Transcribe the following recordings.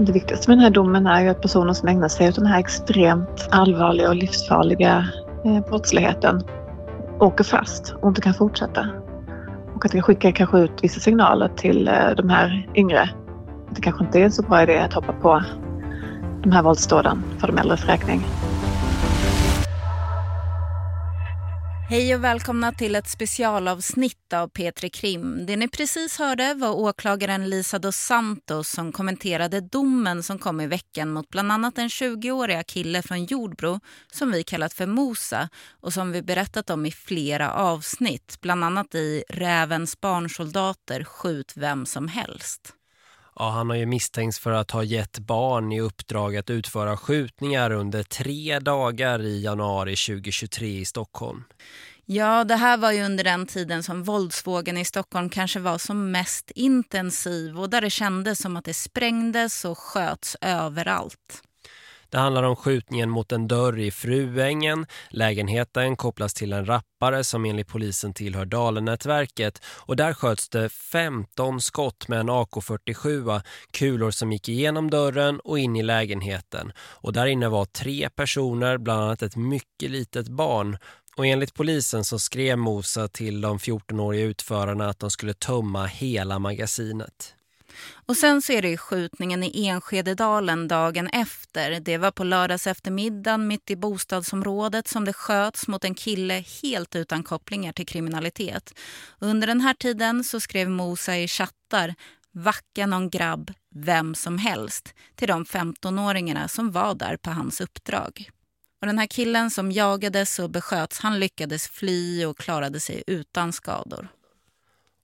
Det viktigaste med den här domen är ju att personer som ägnar sig åt den här extremt allvarliga och livsfarliga eh, brottsligheten åker fast och inte kan fortsätta. Och att det skickar kanske ut vissa signaler till eh, de här yngre. Att det kanske inte är en så bra idé att hoppa på de här våldsdåden för de äldres räkning. Hej och välkomna till ett specialavsnitt av Petri Krim. Det ni precis hörde var åklagaren Lisa dos Santos som kommenterade domen som kom i veckan mot bland annat en 20-åriga kille från Jordbro som vi kallat för Mosa och som vi berättat om i flera avsnitt, bland annat i Rävens barnsoldater skjut vem som helst. Ja, han har ju misstänkts för att ha gett barn i uppdrag att utföra skjutningar under tre dagar i januari 2023 i Stockholm. Ja, det här var ju under den tiden som våldsvågen i Stockholm kanske var som mest intensiv och där det kändes som att det sprängdes och sköts överallt. Det handlar om skjutningen mot en dörr i Fruängen. Lägenheten kopplas till en rappare som enligt polisen tillhör Dalenätverket. Och där sköts det 15 skott med en AK-47, kulor som gick igenom dörren och in i lägenheten. Och där inne var tre personer, bland annat ett mycket litet barn. Och enligt polisen så skrev Mosa till de 14-åriga utförarna att de skulle tömma hela magasinet. Och sen så är det skjutningen i Enskededalen dagen efter. Det var på lördags eftermiddagen mitt i bostadsområdet som det sköts mot en kille helt utan kopplingar till kriminalitet. Under den här tiden så skrev Mosa i chattar Vacka någon grabb, vem som helst till de 15-åringarna som var där på hans uppdrag. Och den här killen som jagades och besköts, han lyckades fly och klarade sig utan skador.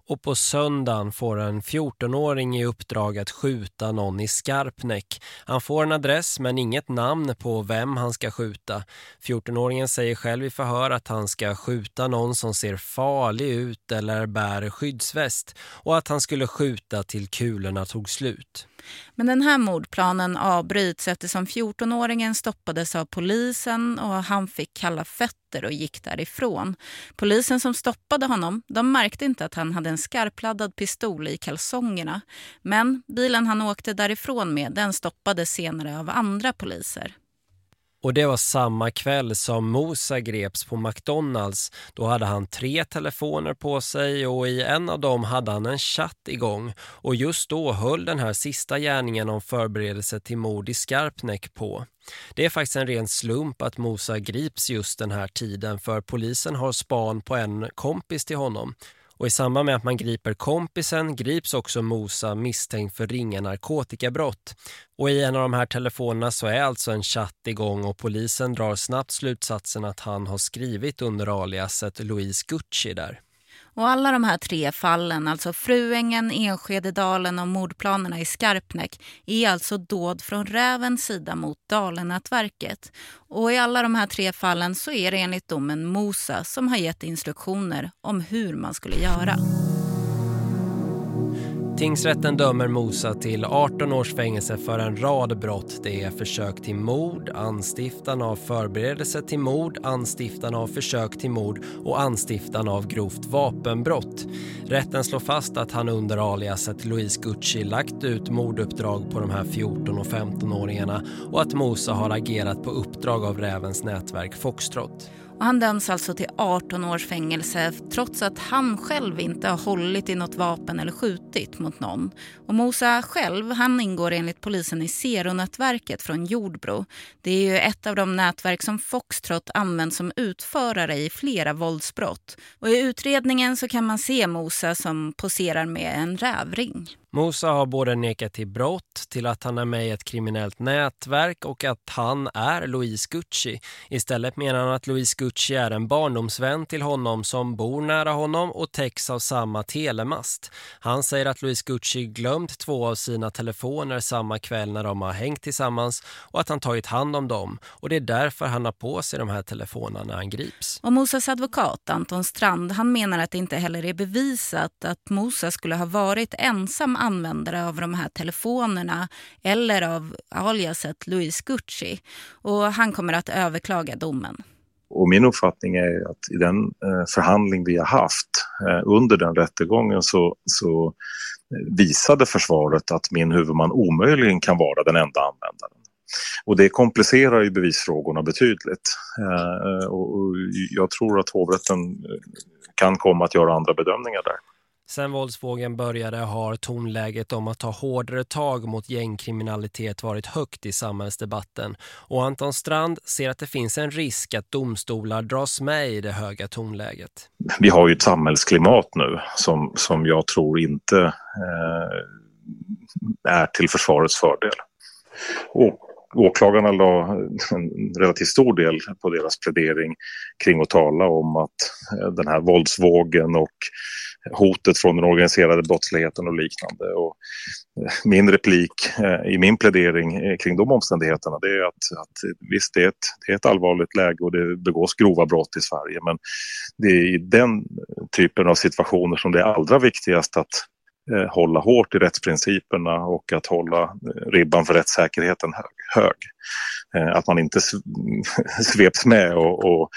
Och på söndagen får en 14-åring i uppdrag att skjuta någon i Skarpnäck. Han får en adress men inget namn på vem han ska skjuta. 14-åringen säger själv i förhör att han ska skjuta någon som ser farlig ut eller bär skyddsväst. Och att han skulle skjuta till kulorna tog slut. Men den här mordplanen avbryts eftersom 14-åringen stoppades av polisen och han fick kalla fötter och gick därifrån. Polisen som stoppade honom de märkte inte att han hade en skarpladdad pistol i kalsongerna. Men bilen han åkte därifrån med den stoppades senare av andra poliser. Och det var samma kväll som Mosa greps på McDonalds. Då hade han tre telefoner på sig och i en av dem hade han en chatt igång. Och just då höll den här sista gärningen om förberedelse till mord i Skarpnäck på. Det är faktiskt en ren slump att Mosa grips just den här tiden för polisen har span på en kompis till honom. Och i samband med att man griper kompisen grips också Mosa misstänkt för ringa narkotikabrott. Och i en av de här telefonerna så är alltså en chatt igång och polisen drar snabbt slutsatsen att han har skrivit under aliaset Louise Gucci där. Och alla de här tre fallen, alltså Fruängen, Enskededalen och mordplanerna i Skarpnäck är alltså dåd från Rävens sida mot Dalenätverket. Och i alla de här tre fallen så är det enligt domen Mosa som har gett instruktioner om hur man skulle göra. Tingsrätten dömer Mosa till 18 års fängelse för en rad brott. Det är försök till mord, anstiftan av förberedelse till mord, anstiftan av försök till mord och anstiftan av grovt vapenbrott. Rätten slår fast att han under aliaset Louise Gucci lagt ut morduppdrag på de här 14- och 15-åringarna och att Mosa har agerat på uppdrag av Rävens nätverk Foxtrot. Och han döms alltså till 18 års fängelse trots att han själv inte har hållit i något vapen eller skjutit mot någon. Och Mosa själv han ingår enligt polisen i Zeronätverket från Jordbro. Det är ju ett av de nätverk som Foxtrot använt som utförare i flera våldsbrott. Och i utredningen så kan man se Mosa som poserar med en rävring. Mosa har både nekat till brott, till att han är med i ett kriminellt nätverk och att han är Louise Gucci. Istället menar han att Louise Gucci är en barndomsvän till honom som bor nära honom och täcks av samma telemast. Han säger att Louise Gucci glömt två av sina telefoner samma kväll när de har hängt tillsammans och att han tagit hand om dem. Och det är därför han har på sig de här telefonerna när han grips. Och Mosas advokat Anton Strand han menar att det inte heller är bevisat att Mosa skulle ha varit ensam användare av de här telefonerna eller av aliaset Louis Gucci. Och han kommer att överklaga domen. Och min uppfattning är att i den eh, förhandling vi har haft eh, under den rättegången så, så eh, visade försvaret att min huvudman omöjligen kan vara den enda användaren. Och det komplicerar ju bevisfrågorna betydligt. Och jag tror att hovrätten kan komma att göra andra bedömningar där. Sen våldsvågen började har tonläget om att ta hårdare tag mot gängkriminalitet varit högt i samhällsdebatten. Och Anton Strand ser att det finns en risk att domstolar dras med i det höga tonläget. Vi har ju ett samhällsklimat nu som, som jag tror inte eh, är till försvarets fördel. Och åklagarna la en relativt stor del på deras plädering kring att tala om att eh, den här våldsvågen och hotet från den organiserade brottsligheten och liknande. Och eh, min replik eh, i min plädering kring de omständigheterna det är att, att visst det är, ett, det är ett allvarligt läge och det begås grova brott i Sverige men det är i den typen av situationer som det är allra viktigast att Eh, hålla hårt i rättsprinciperna och att hålla ribban för rättssäkerheten hög. Eh, att man inte sveps med och, och,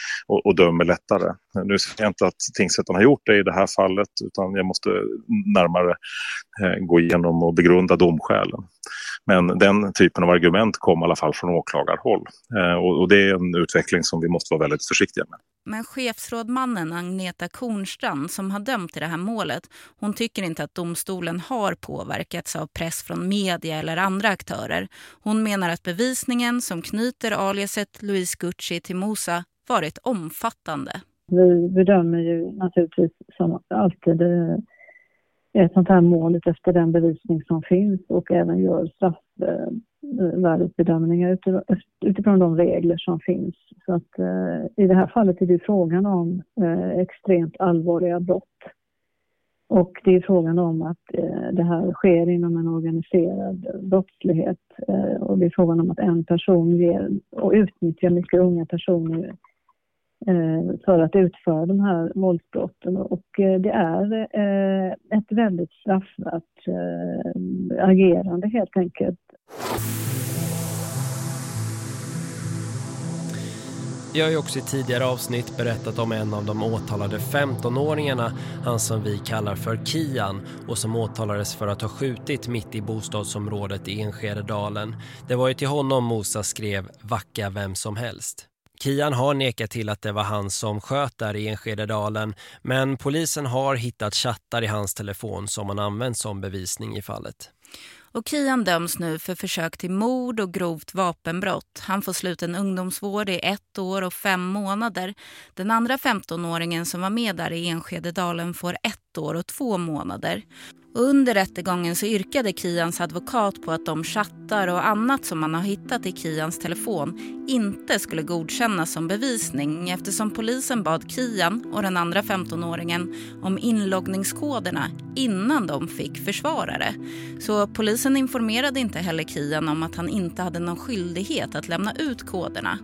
och, dömer lättare. Nu ser jag inte att tingsrätten har gjort det i det här fallet utan jag måste närmare eh, gå igenom och begrunda domskälen. Men den typen av argument kom i alla fall från åklagarhåll. Eh, och det är en utveckling som vi måste vara väldigt försiktiga med. Men chefsrådmannen Agneta Kornstrand som har dömt i det här målet, hon tycker inte att domstolen har påverkats av press från media eller andra aktörer. Hon menar att Utredningen som knyter aliaset Louise Gucci till Mosa varit omfattande. Vi bedömer ju naturligtvis som alltid eh, ett sånt här mål efter den bevisning som finns och även gör straffvärdesbedömningar utifrån de regler som finns. Så att, eh, I det här fallet är det frågan om eh, extremt allvarliga brott. Och det är frågan om att eh, det här sker inom en organiserad brottslighet eh, och det är frågan om att en person ger och utnyttjar mycket unga personer Eh, för att utföra de här våldsbrotten. Och eh, det är eh, ett väldigt straffvärt eh, agerande helt enkelt. Jag har ju också i tidigare avsnitt berättat om en av de åtalade 15-åringarna, han som vi kallar för Kian och som åtalades för att ha skjutit mitt i bostadsområdet i Enskededalen. Det var ju till honom Mosa skrev Vacka vem som helst. Kian har nekat till att det var han som sköt där i Enskededalen men polisen har hittat chattar i hans telefon som han använt som bevisning i fallet. Och Kian döms nu för försök till mord och grovt vapenbrott. Han får sluten ungdomsvård i ett år och fem månader. Den andra 15-åringen som var med där i Enskededalen får ett år och två månader. Under rättegången så yrkade Kians advokat på att de chattar och annat som man har hittat i Kians telefon inte skulle godkännas som bevisning eftersom polisen bad Kian och den andra 15-åringen om inloggningskoderna innan de fick försvarare. Så polisen informerade inte heller Kian om att han inte hade någon skyldighet att lämna ut koderna.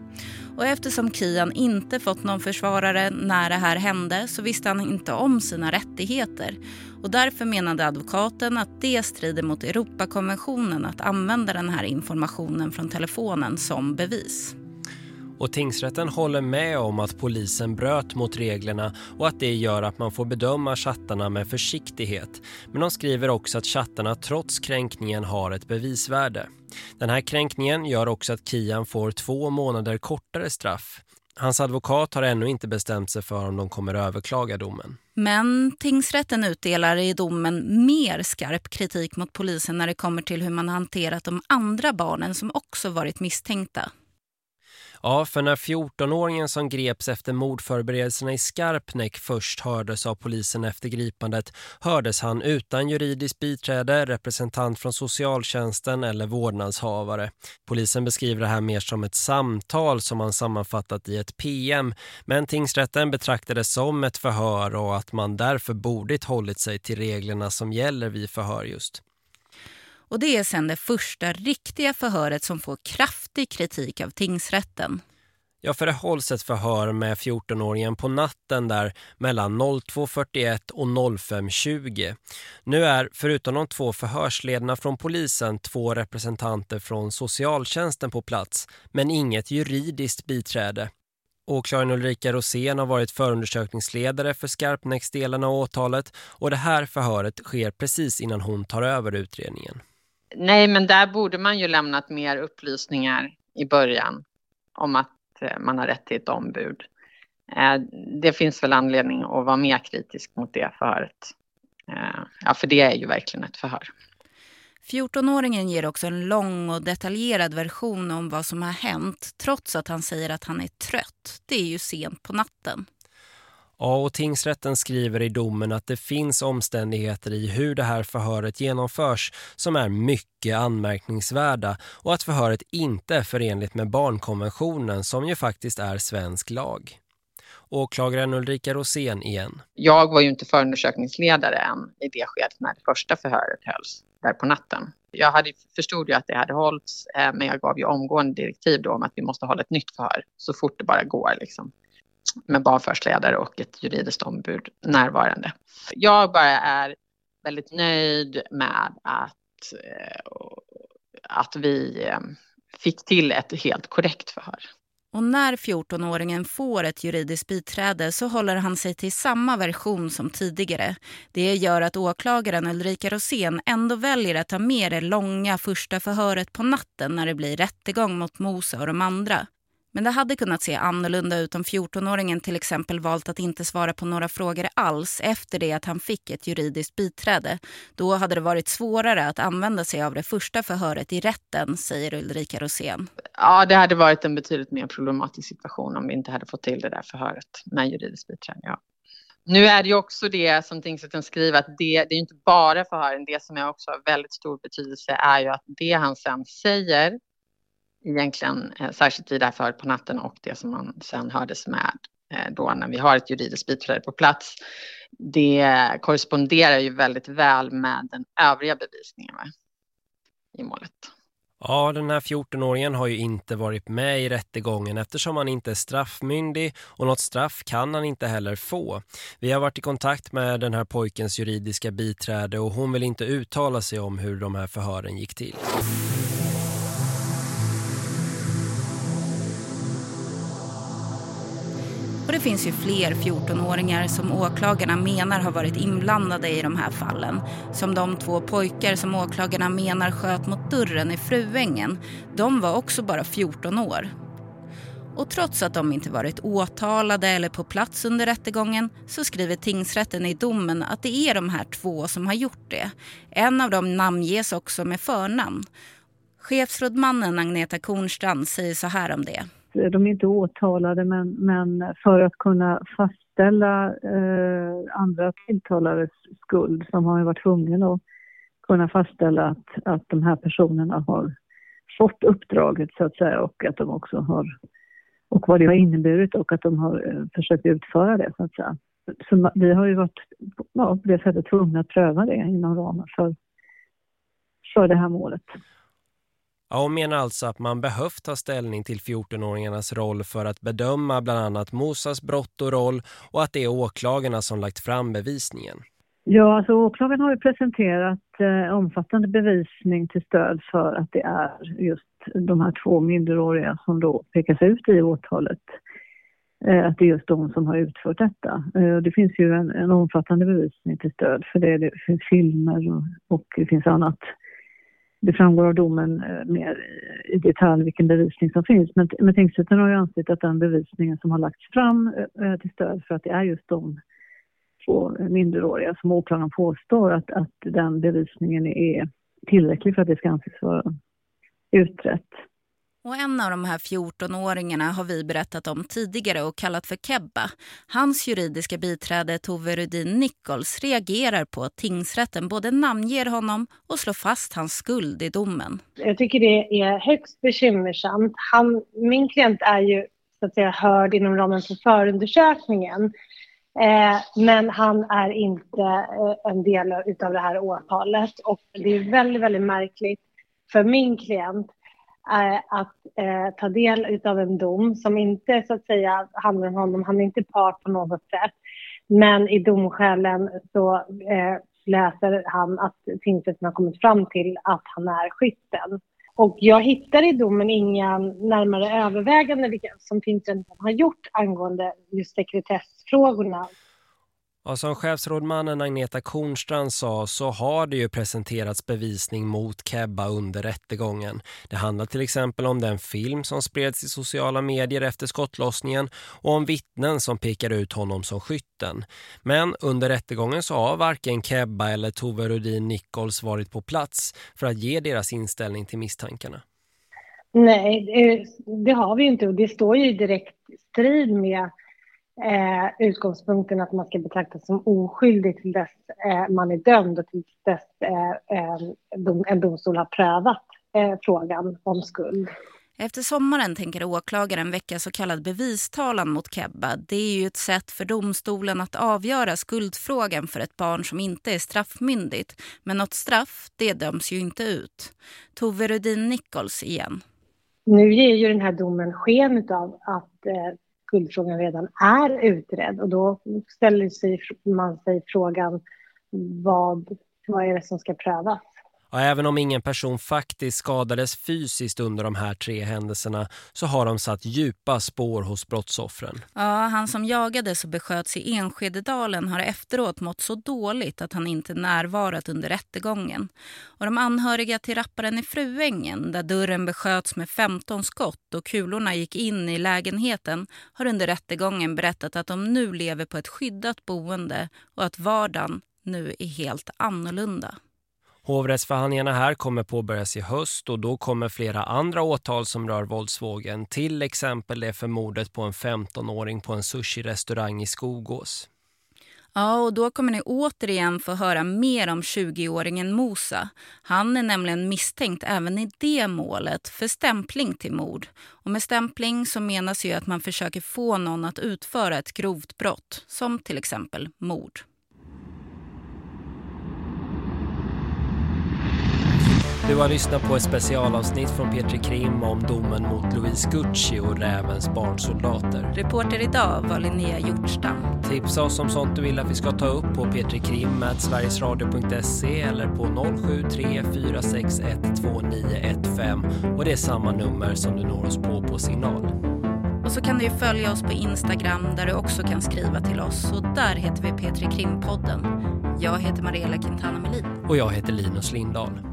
Och eftersom Kian inte fått någon försvarare när det här hände så visste han inte om sina rättigheter. Och därför menade advokaten att det strider mot Europakonventionen att använda den här informationen från telefonen som bevis. Och tingsrätten håller med om att polisen bröt mot reglerna och att det gör att man får bedöma chattarna med försiktighet. Men de skriver också att chattarna trots kränkningen har ett bevisvärde. Den här kränkningen gör också att Kian får två månader kortare straff. Hans advokat har ännu inte bestämt sig för om de kommer överklaga domen. Men tingsrätten utdelar i domen mer skarp kritik mot polisen när det kommer till hur man hanterat de andra barnen som också varit misstänkta. Ja, för när 14-åringen som greps efter mordförberedelserna i Skarpnäck först hördes av polisen efter gripandet hördes han utan juridiskt biträde, representant från socialtjänsten eller vårdnadshavare. Polisen beskriver det här mer som ett samtal som man sammanfattat i ett PM, men tingsrätten betraktades som ett förhör och att man därför borde hållit sig till reglerna som gäller vid förhör just. Och det är sen det första riktiga förhöret som får kraftig kritik av tingsrätten. Ja, för det hålls ett förhör med 14-åringen på natten där mellan 02.41 och 05.20. Nu är förutom de två förhörsledarna från polisen två representanter från socialtjänsten på plats men inget juridiskt biträde. Åklagaren Ulrika Rosén har varit förundersökningsledare för Skarpnäcksdelen av åtalet och det här förhöret sker precis innan hon tar över utredningen. Nej, men där borde man ju lämnat mer upplysningar i början om att eh, man har rätt till ett ombud. Eh, det finns väl anledning att vara mer kritisk mot det förhöret. Eh, ja, för det är ju verkligen ett förhör. 14-åringen ger också en lång och detaljerad version om vad som har hänt trots att han säger att han är trött. Det är ju sent på natten. Ja, och tingsrätten skriver i domen att det finns omständigheter i hur det här förhöret genomförs som är mycket anmärkningsvärda och att förhöret inte är förenligt med barnkonventionen som ju faktiskt är svensk lag. Åklagaren Ulrika Rosén igen. Jag var ju inte förundersökningsledare än i det skedet när det första förhöret hölls där på natten. Jag hade, förstod ju att det hade hållits eh, men jag gav ju omgående direktiv då om att vi måste hålla ett nytt förhör så fort det bara går liksom med barnförhörsledare och ett juridiskt ombud närvarande. Jag bara är väldigt nöjd med att, eh, att vi eh, fick till ett helt korrekt förhör. Och när 14-åringen får ett juridiskt biträde så håller han sig till samma version som tidigare. Det gör att åklagaren Ulrika Rosén ändå väljer att ta med det långa första förhöret på natten när det blir rättegång mot Mosa och de andra. Men det hade kunnat se annorlunda ut om 14-åringen till exempel valt att inte svara på några frågor alls efter det att han fick ett juridiskt biträde. Då hade det varit svårare att använda sig av det första förhöret i rätten, säger Ulrika Rosén. Ja, det hade varit en betydligt mer problematisk situation om vi inte hade fått till det där förhöret med juridiskt biträde. Ja. Nu är det ju också det som tingsrätten skriver att det, det är inte bara förhören. Det som är också har väldigt stor betydelse är ju att det han sen säger egentligen eh, särskilt i det här förhöret på natten och det som man sen hördes med eh, då när vi har ett juridiskt biträde på plats. Det korresponderar ju väldigt väl med den övriga bevisningen va? i målet. Ja, den här 14-åringen har ju inte varit med i rättegången eftersom han inte är straffmyndig och något straff kan han inte heller få. Vi har varit i kontakt med den här pojkens juridiska biträde och hon vill inte uttala sig om hur de här förhören gick till. Finns ju fler 14-åringar som åklagarna menar har varit inblandade i de här fallen. Som de två pojkar som åklagarna menar sköt mot dörren i Fruängen. De var också bara 14 år. Och trots att de inte varit åtalade eller på plats under rättegången så skriver tingsrätten i domen att det är de här två som har gjort det. En av dem namnges också med förnamn. Chefsrådmannen Agneta Kornstrand säger så här om det de är inte åtalade men, men för att kunna fastställa eh, andra tilltalades skuld så har man varit tvungen att kunna fastställa att, att de här personerna har fått uppdraget så att säga och att de också har och vad det har inneburit och att de har eh, försökt utföra det så att säga. Så vi har ju varit ja, på det sättet tvungna att pröva det inom ramen för, för det här målet. Ja, hon menar alltså att man behövt ta ställning till 14-åringarnas roll för att bedöma bland annat Mosas brott och roll och att det är åklagarna som lagt fram bevisningen. Ja, alltså åklagaren har ju presenterat eh, omfattande bevisning till stöd för att det är just de här två minderåriga som då pekas ut i åtalet. Eh, att det är just de som har utfört detta. Eh, det finns ju en, en omfattande bevisning till stöd för det. Det finns filmer och, och det finns annat det framgår av domen eh, mer i detalj vilken bevisning som finns. Men, men tingsrätten har ju ansett att den bevisningen som har lagts fram eh, eh, till stöd för att det är just de två minderåriga som åklagaren påstår att, att den bevisningen är tillräcklig för att det ska anses vara utrett. Och en av de här 14-åringarna har vi berättat om tidigare och kallat för Kebba. Hans juridiska biträde Tove Rudin Nichols reagerar på att tingsrätten både namnger honom och slår fast hans skuld i domen. Jag tycker det är högst bekymmersamt. Han, min klient är ju så att säga hörd inom ramen för förundersökningen. Eh, men han är inte eh, en del av det här åtalet och det är väldigt, väldigt märkligt för min klient att eh, ta del av en dom som inte så att säga handlar om honom. Han är inte part på något sätt. Men i domskälen så eh, läser han att tingsrätten har kommit fram till att han är skytten. Och jag hittar i domen inga närmare överväganden som tingsrätten har gjort angående just sekretessfrågorna. Ja, som chefsrådmannen Agneta Kornstrand sa så har det ju presenterats bevisning mot Kebba under rättegången. Det handlar till exempel om den film som spreds i sociala medier efter skottlossningen och om vittnen som pekar ut honom som skytten. Men under rättegången så har varken Kebba eller Tove Rudin Nichols varit på plats för att ge deras inställning till misstankarna. Nej, det, det har vi inte och det står ju i direkt strid med eh, utgångspunkten att man ska betraktas som oskyldig till dess eh, man är dömd och till dess eh, eh en domstol har prövat eh, frågan om skuld. Efter sommaren tänker åklagaren väcka så kallad bevistalan mot Kebba. Det är ju ett sätt för domstolen att avgöra skuldfrågan för ett barn som inte är straffmyndigt. Men något straff, det döms ju inte ut. Tove Rudin Nichols igen. Nu ger ju den här domen sken av att eh, skuldfrågan redan är utredd och då ställer sig, man sig frågan vad, vad är det som ska prövas? Och även om ingen person faktiskt skadades fysiskt under de här tre händelserna så har de satt djupa spår hos brottsoffren. Ja, han som jagades och besköts i Enskededalen har efteråt mått så dåligt att han inte närvarat under rättegången. Och de anhöriga till rapparen i Fruängen, där dörren besköts med 15 skott och kulorna gick in i lägenheten, har under rättegången berättat att de nu lever på ett skyddat boende och att vardagen nu är helt annorlunda. Hovrättsförhandlingarna här kommer påbörjas i höst och då kommer flera andra åtal som rör våldsvågen. Till exempel det för mordet på en 15-åring på en sushi-restaurang i Skogås. Ja, och då kommer ni återigen få höra mer om 20-åringen Mosa. Han är nämligen misstänkt även i det målet för stämpling till mord. Och med stämpling så menas ju att man försöker få någon att utföra ett grovt brott, som till exempel mord. Du har lyssnat på ett specialavsnitt från Petri Krim om domen mot Louise Gucci och Rävens barnsoldater. Reporter idag var Linnea Hjortstam. Tipsa oss om sånt du vill att vi ska ta upp på petrikrim.sverigesradio.se eller på 073 461 2915 och det är samma nummer som du når oss på på signal. Och så kan du följa oss på Instagram där du också kan skriva till oss och där heter vi Petri Krimpodden. Jag heter Mariella Quintana Melin. Och jag heter Linus Lindahl.